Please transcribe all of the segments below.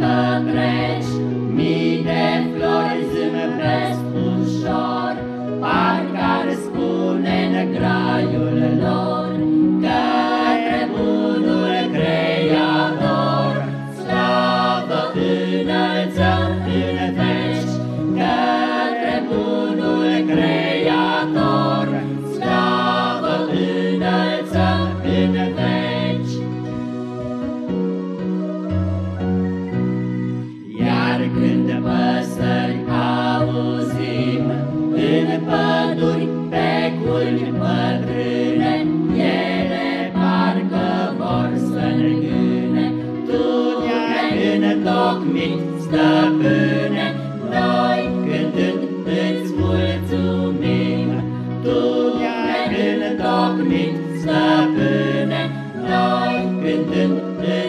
dacă treci, mii de flori zâmbesc ușor, parcă ar spune în graiul lor, către bunul creator, slavă înălțăm. Îl pătrâne, ele parcă vor să ne-ai întocmit, stăpâne, Noi cântând îți mulțumim, Tu ne-ai întocmit, stăpâne, Noi cântând îți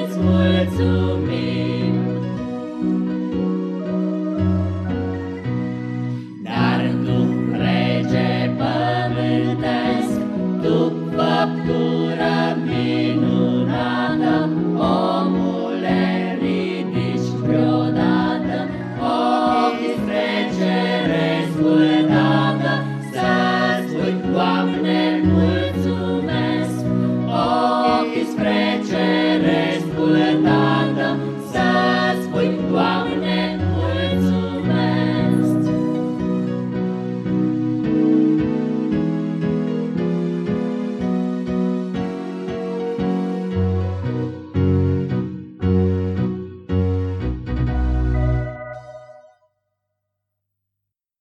duc minunată, omule ridici vreodată, ochii spre cere